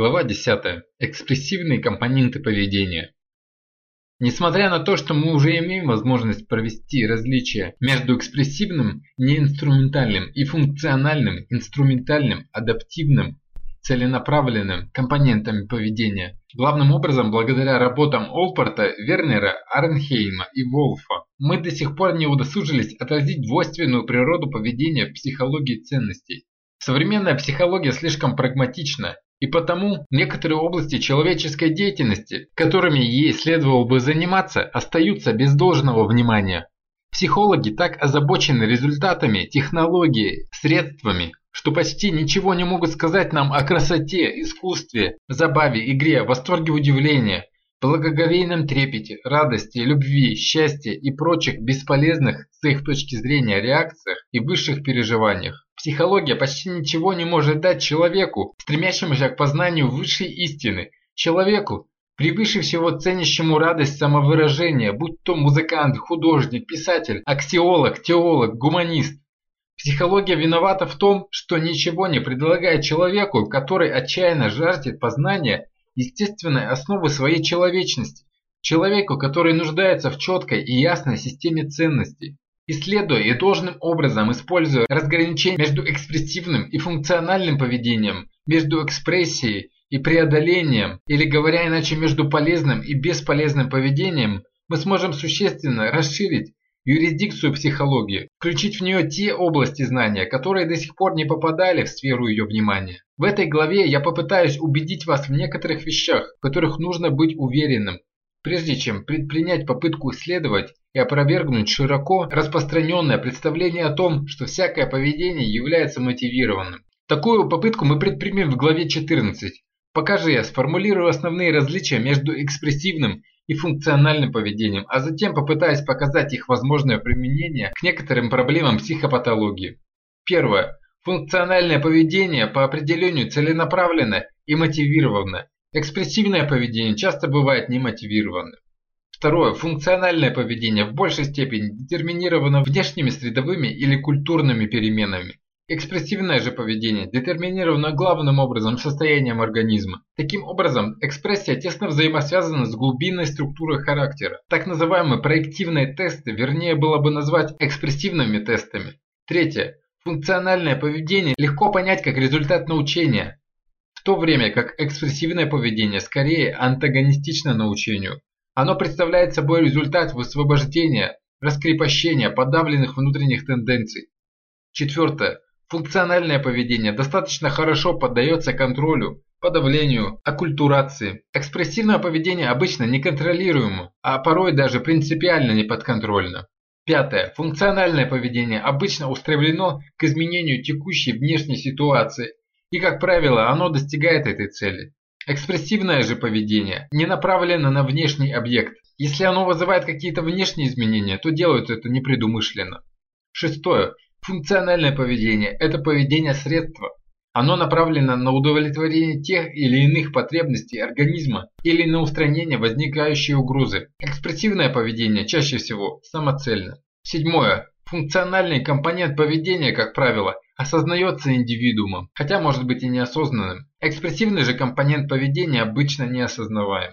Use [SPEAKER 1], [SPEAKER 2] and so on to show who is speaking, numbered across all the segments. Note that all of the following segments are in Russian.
[SPEAKER 1] Глава 10. Экспрессивные компоненты поведения. Несмотря на то, что мы уже имеем возможность провести различия между экспрессивным, неинструментальным и функциональным, инструментальным, адаптивным, целенаправленным компонентами поведения, главным образом благодаря работам Олпорта, Вернера, Арнхейма и Волфа, мы до сих пор не удосужились отразить двойственную природу поведения в психологии ценностей. Современная психология слишком прагматична и потому некоторые области человеческой деятельности, которыми ей следовало бы заниматься, остаются без должного внимания. Психологи так озабочены результатами, технологией, средствами, что почти ничего не могут сказать нам о красоте, искусстве, забаве, игре, восторге удивления, благоговейном трепете, радости, любви, счастье и прочих бесполезных с их точки зрения реакциях и высших переживаниях. Психология почти ничего не может дать человеку, стремящемуся к познанию высшей истины, человеку, превыше всего ценящему радость самовыражения, будь то музыкант, художник, писатель, аксиолог, теолог, гуманист. Психология виновата в том, что ничего не предлагает человеку, который отчаянно жаждет познания естественной основы своей человечности, человеку, который нуждается в четкой и ясной системе ценностей. Исследуя и должным образом используя разграничение между экспрессивным и функциональным поведением, между экспрессией и преодолением, или говоря иначе, между полезным и бесполезным поведением, мы сможем существенно расширить юрисдикцию психологии, включить в нее те области знания, которые до сих пор не попадали в сферу ее внимания. В этой главе я попытаюсь убедить вас в некоторых вещах, в которых нужно быть уверенным, прежде чем предпринять попытку исследовать и опровергнуть широко распространенное представление о том, что всякое поведение является мотивированным. Такую попытку мы предпримем в главе 14. Покажи я сформулирую основные различия между экспрессивным и функциональным поведением, а затем попытаюсь показать их возможное применение к некоторым проблемам психопатологии. Первое. Функциональное поведение по определению целенаправленно и мотивировано. Экспрессивное поведение часто бывает немотивированным. Второе. Функциональное поведение в большей степени детерминировано внешними средовыми или культурными переменами. Экспрессивное же поведение детерминировано главным образом состоянием организма. Таким образом, экспрессия тесно взаимосвязана с глубинной структурой характера. Так называемые проективные тесты, вернее было бы назвать экспрессивными тестами. Третье. Функциональное поведение легко понять как результат научения, то время как экспрессивное поведение скорее антагонистично научению. Оно представляет собой результат высвобождения, раскрепощения подавленных внутренних тенденций. Четвертое. Функциональное поведение достаточно хорошо поддается контролю, подавлению, оккультурации. Экспрессивное поведение обычно неконтролируемо, а порой даже принципиально неподконтрольно. Пятое. Функциональное поведение обычно устремлено к изменению текущей внешней ситуации, и, как правило, оно достигает этой цели. Экспрессивное же поведение не направлено на внешний объект. Если оно вызывает какие-то внешние изменения, то делают это непредумышленно. Шестое. Функциональное поведение – это поведение средства. Оно направлено на удовлетворение тех или иных потребностей организма или на устранение возникающей угрозы. Экспрессивное поведение чаще всего самоцельно. Седьмое. Функциональный компонент поведения, как правило, осознается индивидуумом, хотя может быть и неосознанным. Экспрессивный же компонент поведения обычно неосознаваем.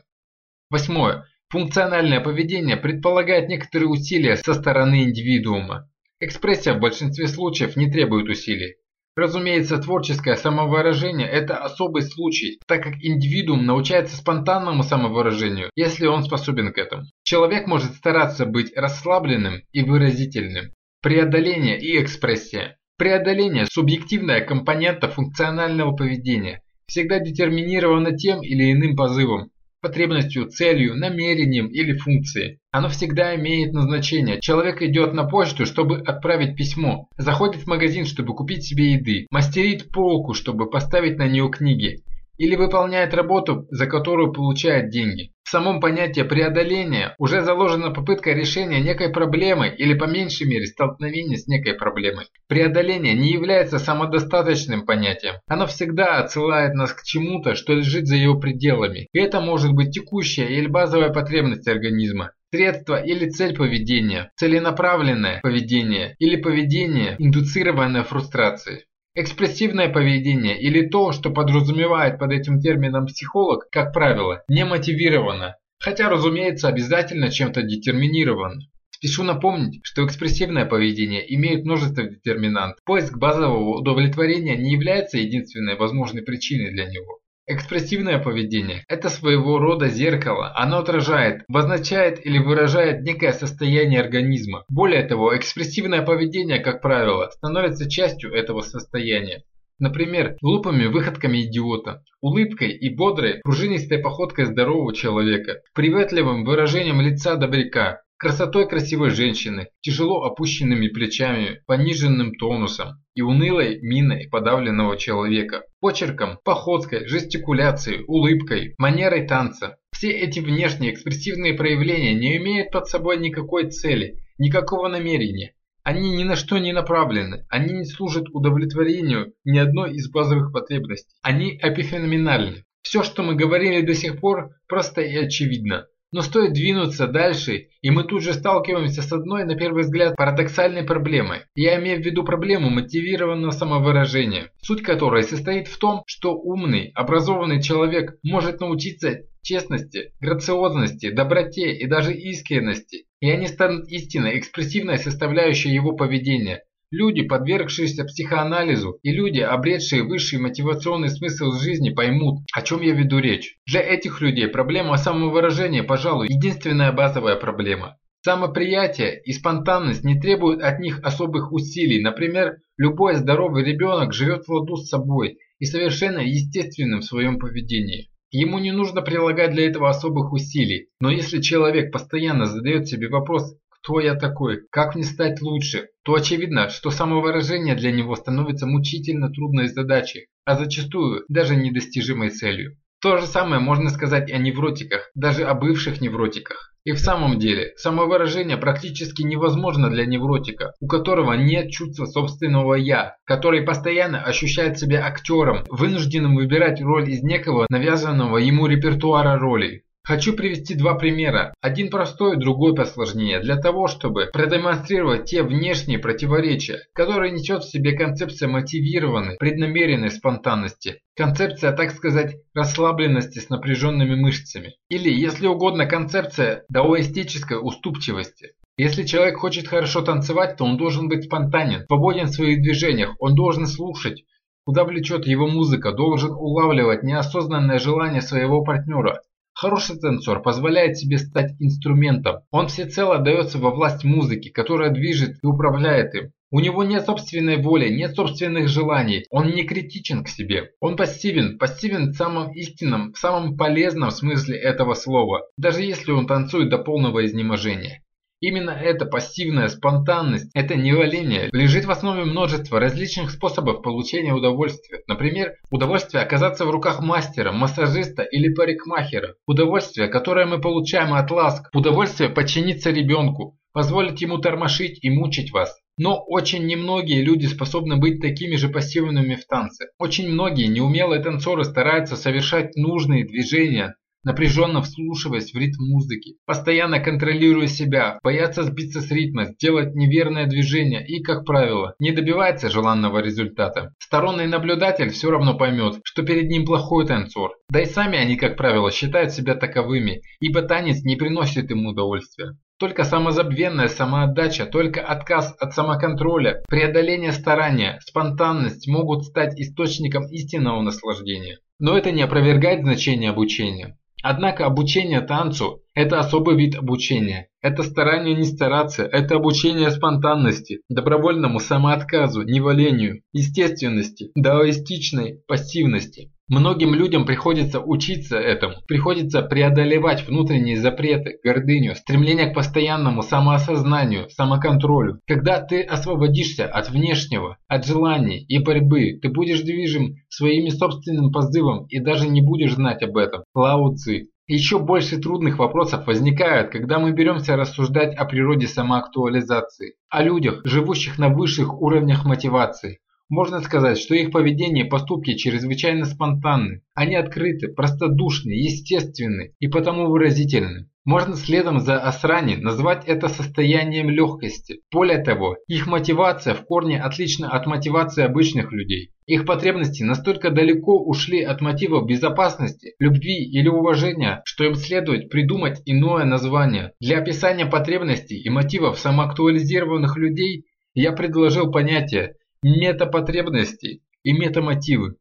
[SPEAKER 1] Восьмое. Функциональное поведение предполагает некоторые усилия со стороны индивидуума. Экспрессия в большинстве случаев не требует усилий. Разумеется, творческое самовыражение – это особый случай, так как индивидуум научается спонтанному самовыражению, если он способен к этому. Человек может стараться быть расслабленным и выразительным. Преодоление и экспрессия. Преодоление – субъективная компонента функционального поведения, всегда детерминировано тем или иным позывом, потребностью, целью, намерением или функцией. Оно всегда имеет назначение. Человек идет на почту, чтобы отправить письмо, заходит в магазин, чтобы купить себе еды, мастерит полку, чтобы поставить на нее книги, или выполняет работу, за которую получает деньги. В самом понятии преодоления уже заложена попытка решения некой проблемы или по меньшей мере столкновения с некой проблемой. Преодоление не является самодостаточным понятием. Оно всегда отсылает нас к чему-то, что лежит за его пределами. И это может быть текущая или базовая потребность организма. Средство или цель поведения, целенаправленное поведение или поведение, индуцированное фрустрацией. Экспрессивное поведение или то, что подразумевает под этим термином психолог, как правило, не мотивировано, хотя, разумеется, обязательно чем-то детерминировано. Спешу напомнить, что экспрессивное поведение имеет множество детерминантов. Поиск базового удовлетворения не является единственной возможной причиной для него. Экспрессивное поведение – это своего рода зеркало. Оно отражает, обозначает или выражает некое состояние организма. Более того, экспрессивное поведение, как правило, становится частью этого состояния. Например, глупыми выходками идиота, улыбкой и бодрой, пружинистой походкой здорового человека, приветливым выражением лица добряка, красотой красивой женщины, тяжело опущенными плечами, пониженным тонусом и унылой миной подавленного человека, почерком, походкой, жестикуляцией, улыбкой, манерой танца. Все эти внешние экспрессивные проявления не имеют под собой никакой цели, никакого намерения. Они ни на что не направлены, они не служат удовлетворению ни одной из базовых потребностей. Они эпифеноменальны. Все, что мы говорили до сих пор, просто и очевидно. Но стоит двинуться дальше, и мы тут же сталкиваемся с одной, на первый взгляд, парадоксальной проблемой. Я имею в виду проблему мотивированного самовыражения, суть которой состоит в том, что умный, образованный человек может научиться честности, грациозности, доброте и даже искренности, и они станут истинной, экспрессивной составляющей его поведения, Люди, подвергшиеся психоанализу, и люди, обретшие высший мотивационный смысл жизни, поймут, о чем я веду речь. Для этих людей проблема самовыражения, пожалуй, единственная базовая проблема. Самоприятие и спонтанность не требуют от них особых усилий. Например, любой здоровый ребенок живет в ладу с собой и совершенно естественным в своем поведении. Ему не нужно прилагать для этого особых усилий, но если человек постоянно задает себе вопрос кто я такой, как мне стать лучше, то очевидно, что самовыражение для него становится мучительно трудной задачей, а зачастую даже недостижимой целью. То же самое можно сказать и о невротиках, даже о бывших невротиках. И в самом деле, самовыражение практически невозможно для невротика, у которого нет чувства собственного «я», который постоянно ощущает себя актером, вынужденным выбирать роль из некого навязанного ему репертуара ролей. Хочу привести два примера, один простой, другой посложнее, для того, чтобы продемонстрировать те внешние противоречия, которые несет в себе концепция мотивированной, преднамеренной спонтанности, концепция, так сказать, расслабленности с напряженными мышцами, или, если угодно, концепция даоистической уступчивости. Если человек хочет хорошо танцевать, то он должен быть спонтанен, свободен в своих движениях, он должен слушать, куда влечет его музыка, должен улавливать неосознанное желание своего партнера, Хороший танцор позволяет себе стать инструментом. Он всецело отдается во власть музыки, которая движет и управляет им. У него нет собственной воли, нет собственных желаний, он не критичен к себе. Он пассивен, пассивен в самом истинном, в самом полезном смысле этого слова, даже если он танцует до полного изнеможения. Именно эта пассивная спонтанность, это неваление, лежит в основе множества различных способов получения удовольствия. Например, удовольствие оказаться в руках мастера, массажиста или парикмахера. Удовольствие, которое мы получаем от ласк. Удовольствие подчиниться ребенку, позволить ему тормошить и мучить вас. Но очень немногие люди способны быть такими же пассивными в танце. Очень многие неумелые танцоры стараются совершать нужные движения, напряженно вслушиваясь в ритм музыки, постоянно контролируя себя, боятся сбиться с ритма, сделать неверное движение и, как правило, не добивается желанного результата. Сторонний наблюдатель все равно поймет, что перед ним плохой танцор. Да и сами они, как правило, считают себя таковыми, ибо танец не приносит им удовольствия. Только самозабвенная самоотдача, только отказ от самоконтроля, преодоление старания, спонтанность могут стать источником истинного наслаждения. Но это не опровергает значение обучения. Однако обучение танцу – это особый вид обучения. Это старание не стараться, это обучение спонтанности, добровольному самоотказу, невалению, естественности, даоистичной пассивности. Многим людям приходится учиться этому, приходится преодолевать внутренние запреты, гордыню, стремление к постоянному самоосознанию, самоконтролю. Когда ты освободишься от внешнего, от желаний и борьбы, ты будешь движим своими собственным позывом и даже не будешь знать об этом. Лао Цзи. Еще больше трудных вопросов возникают, когда мы беремся рассуждать о природе самоактуализации, о людях, живущих на высших уровнях мотивации, можно сказать, что их поведение и поступки чрезвычайно спонтанны. Они открыты, простодушны, естественны и потому выразительны. Можно следом за Асрани назвать это состоянием легкости. Более того, их мотивация в корне отлична от мотивации обычных людей. Их потребности настолько далеко ушли от мотивов безопасности, любви или уважения, что им следует придумать иное название. Для описания потребностей и мотивов самоактуализированных людей я предложил понятие метапотребности и метамотивы.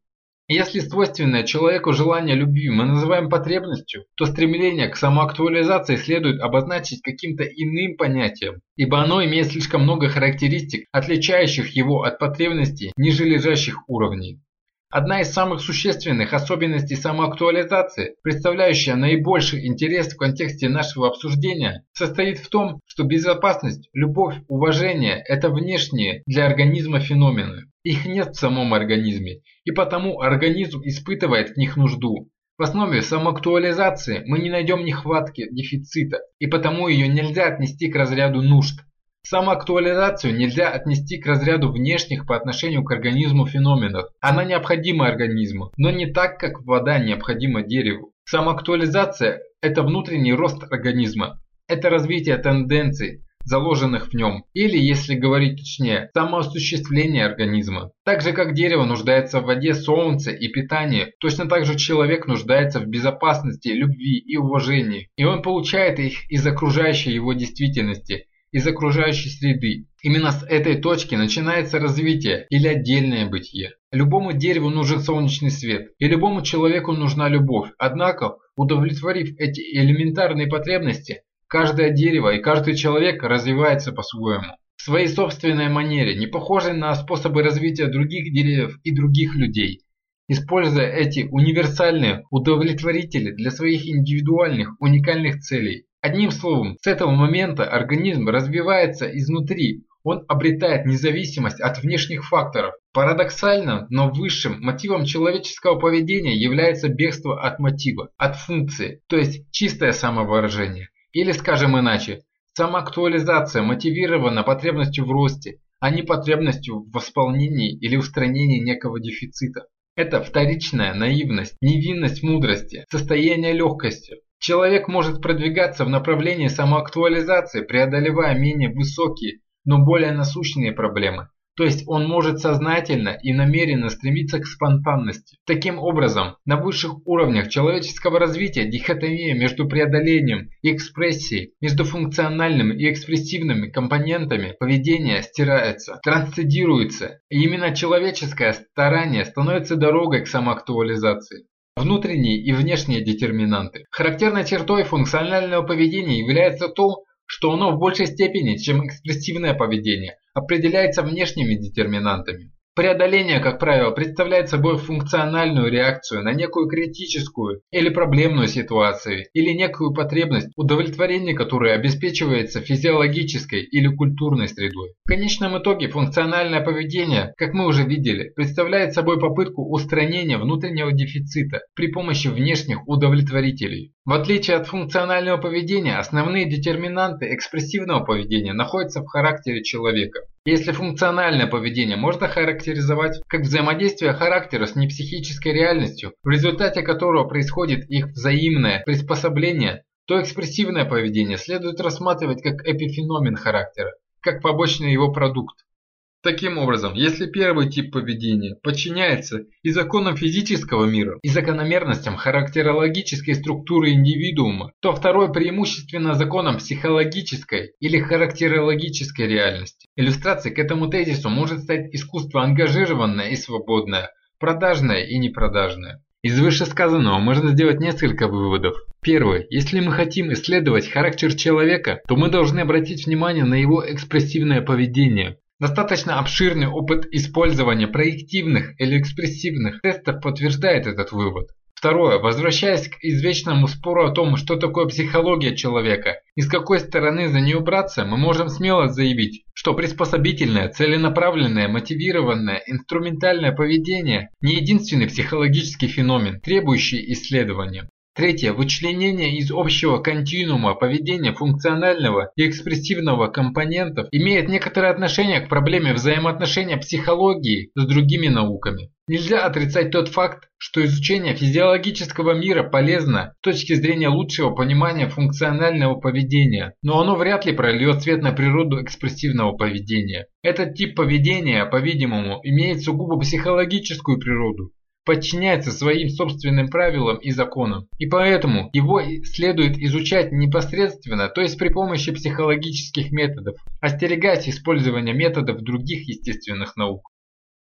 [SPEAKER 1] Если свойственное человеку желание любви мы называем потребностью, то стремление к самоактуализации следует обозначить каким-то иным понятием, ибо оно имеет слишком много характеристик, отличающих его от потребностей ниже лежащих уровней. Одна из самых существенных особенностей самоактуализации, представляющая наибольший интерес в контексте нашего обсуждения, состоит в том, что безопасность, любовь, уважение – это внешние для организма феномены. Их нет в самом организме, и потому организм испытывает в них нужду. В основе самоактуализации мы не найдем нехватки, дефицита, и потому ее нельзя отнести к разряду нужд. Самоактуализацию нельзя отнести к разряду внешних по отношению к организму феноменов. Она необходима организму, но не так, как вода необходима дереву. Самоактуализация – это внутренний рост организма. Это развитие тенденций, заложенных в нем, или, если говорить точнее, самоосуществление организма. Так же, как дерево нуждается в воде, солнце и питании, точно так же человек нуждается в безопасности, любви и уважении, и он получает их из окружающей его действительности – из окружающей среды. Именно с этой точки начинается развитие или отдельное бытие. Любому дереву нужен солнечный свет, и любому человеку нужна любовь. Однако, удовлетворив эти элементарные потребности, каждое дерево и каждый человек развивается по-своему. В своей собственной манере, не похожей на способы развития других деревьев и других людей. Используя эти универсальные удовлетворители для своих индивидуальных уникальных целей. Одним словом, с этого момента организм развивается изнутри, он обретает независимость от внешних факторов. Парадоксально, но высшим мотивом человеческого поведения является бегство от мотива, от функции, то есть чистое самовыражение. Или скажем иначе, самоактуализация мотивирована потребностью в росте, а не потребностью в восполнении или устранении некого дефицита. Это вторичная наивность, невинность мудрости, состояние легкости, Человек может продвигаться в направлении самоактуализации, преодолевая менее высокие, но более насущные проблемы. То есть он может сознательно и намеренно стремиться к спонтанности. Таким образом, на высших уровнях человеческого развития дихотомия между преодолением и экспрессией, между функциональными и экспрессивными компонентами поведения стирается, трансцендируется, и именно человеческое старание становится дорогой к самоактуализации. Внутренние и внешние детерминанты. Характерной чертой функционального поведения является то, что оно в большей степени, чем экспрессивное поведение, определяется внешними детерминантами. Преодоление, как правило, представляет собой функциональную реакцию на некую критическую или проблемную ситуацию, или некую потребность, удовлетворение которой обеспечивается физиологической или культурной средой. В конечном итоге функциональное поведение, как мы уже видели, представляет собой попытку устранения внутреннего дефицита при помощи внешних удовлетворителей. В отличие от функционального поведения, основные детерминанты экспрессивного поведения находятся в характере человека. Если функциональное поведение можно характеризовать как взаимодействие характера с непсихической реальностью, в результате которого происходит их взаимное приспособление, то экспрессивное поведение следует рассматривать как эпифеномен характера, как побочный его продукт. Таким образом, если первый тип поведения подчиняется и законам физического мира, и закономерностям характерологической структуры индивидуума, то второй преимущественно законам психологической или характерологической реальности. Иллюстрацией к этому тезису может стать искусство ангажированное и свободное, продажное и непродажное. Из вышесказанного можно сделать несколько выводов. Первый. Если мы хотим исследовать характер человека, то мы должны обратить внимание на его экспрессивное поведение, Достаточно обширный опыт использования проективных или экспрессивных тестов подтверждает этот вывод. Второе. Возвращаясь к извечному спору о том, что такое психология человека и с какой стороны за нее браться, мы можем смело заявить, что приспособительное, целенаправленное, мотивированное, инструментальное поведение не единственный психологический феномен, требующий исследования. Третье. Вычленение из общего континуума поведения функционального и экспрессивного компонентов имеет некоторое отношение к проблеме взаимоотношения психологии с другими науками. Нельзя отрицать тот факт, что изучение физиологического мира полезно с точки зрения лучшего понимания функционального поведения, но оно вряд ли прольет свет на природу экспрессивного поведения. Этот тип поведения, по-видимому, имеет сугубо психологическую природу, подчиняется своим собственным правилам и законам, и поэтому его следует изучать непосредственно, то есть при помощи психологических методов, остерегаясь использования методов других естественных наук.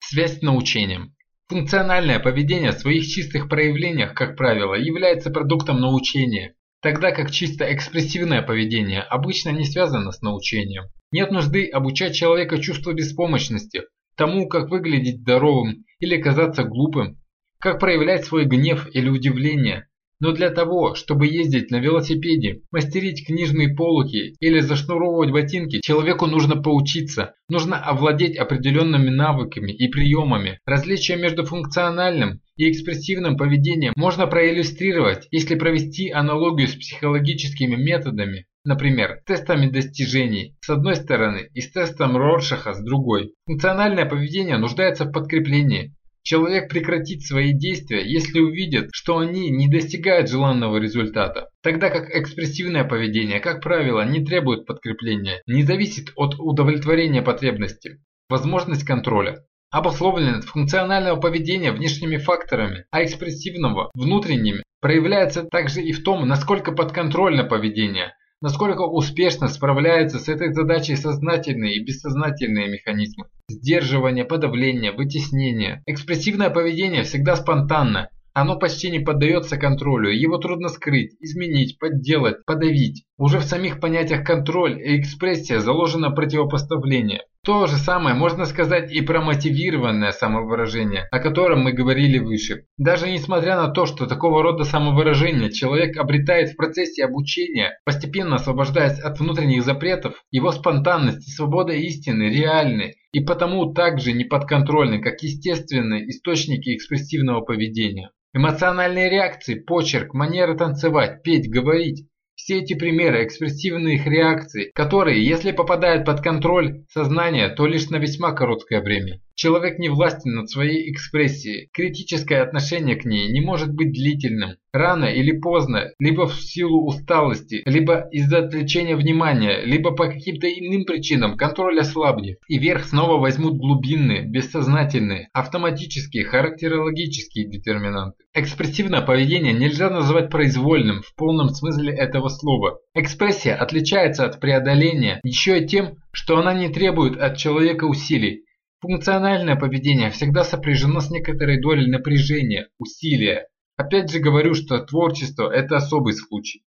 [SPEAKER 1] Связь с научением. Функциональное поведение в своих чистых проявлениях, как правило, является продуктом научения, тогда как чисто экспрессивное поведение обычно не связано с научением. Нет нужды обучать человека чувству беспомощности, тому, как выглядеть здоровым или казаться глупым, как проявлять свой гнев или удивление. Но для того, чтобы ездить на велосипеде, мастерить книжные полки или зашнуровывать ботинки, человеку нужно поучиться, нужно овладеть определенными навыками и приемами. Различие между функциональным и экспрессивным поведением можно проиллюстрировать, если провести аналогию с психологическими методами. Например, тестами достижений с одной стороны и с тестом Роршаха с другой. Функциональное поведение нуждается в подкреплении, Человек прекратит свои действия, если увидит, что они не достигают желанного результата. Тогда как экспрессивное поведение, как правило, не требует подкрепления, не зависит от удовлетворения потребности. Возможность контроля. Обусловленность функционального поведения внешними факторами, а экспрессивного – внутренними, проявляется также и в том, насколько подконтрольно поведение – Насколько успешно справляются с этой задачей сознательные и бессознательные механизмы. Сдерживание, подавление, вытеснение. Экспрессивное поведение всегда спонтанно. Оно почти не поддается контролю, его трудно скрыть, изменить, подделать, подавить. Уже в самих понятиях контроль и экспрессия заложено противопоставление. То же самое можно сказать и про мотивированное самовыражение, о котором мы говорили выше. Даже несмотря на то, что такого рода самовыражение человек обретает в процессе обучения, постепенно освобождаясь от внутренних запретов, его спонтанность и свобода истины реальны и потому также неподконтрольны, как естественные источники экспрессивного поведения. Эмоциональные реакции, почерк, манера танцевать, петь, говорить все эти примеры экспрессивных реакций, которые, если попадают под контроль сознания, то лишь на весьма короткое время. Человек не властен над своей экспрессией. Критическое отношение к ней не может быть длительным. Рано или поздно, либо в силу усталости, либо из-за отвлечения внимания, либо по каким-то иным причинам контроль ослабнет. И верх снова возьмут глубинные, бессознательные, автоматические, характерологические детерминанты. Экспрессивное поведение нельзя назвать произвольным в полном смысле этого слова. Экспрессия отличается от преодоления еще и тем, что она не требует от человека усилий, Функциональное поведение всегда сопряжено с некоторой долей напряжения, усилия. Опять же говорю, что творчество – это особый случай.